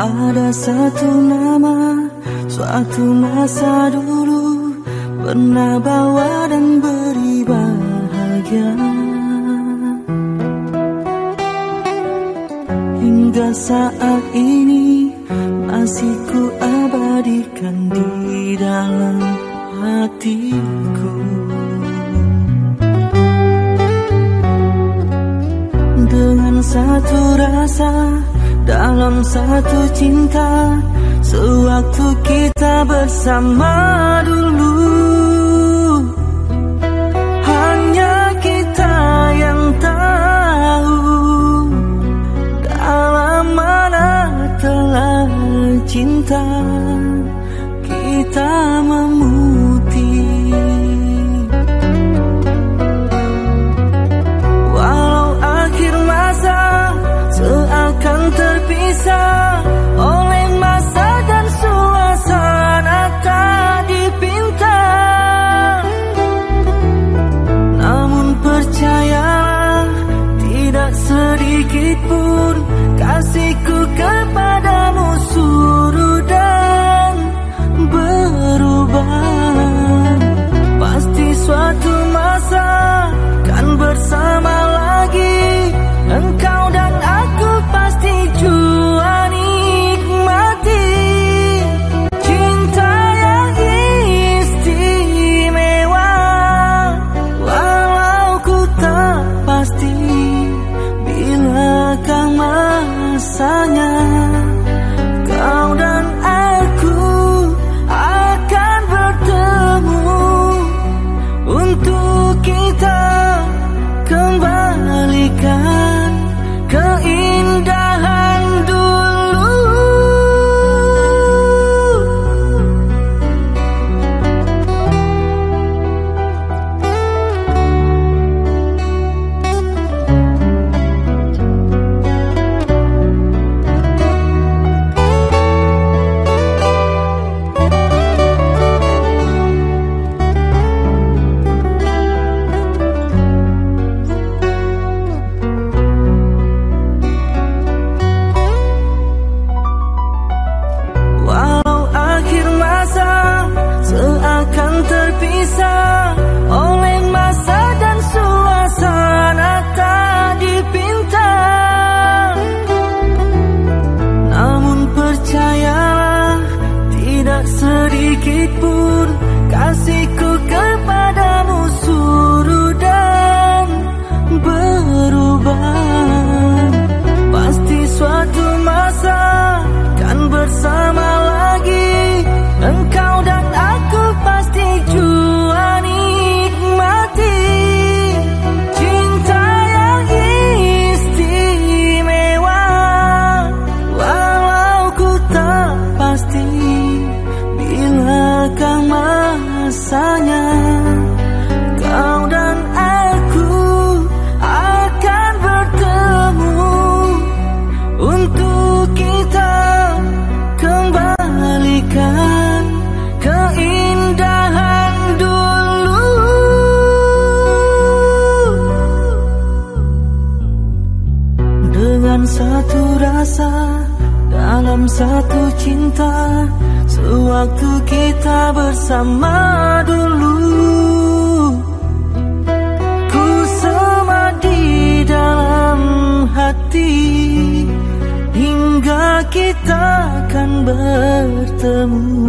Ada satu nama, suatu masa dulu Pernah bawa dan beri bahagia. Hingga saat ini masih ku abadikan di dalam hatiku. Dengan satu rasa dalam satu cinta Sewaktu kita bersama dulu. Hanya kita yang tahu Dalam mana telah cinta Kita memutih rasanya dengan satu rasa dalam satu cinta Sewaktu kita bersama dulu. Ku sama di dalam hati Hingga kita akan bertemu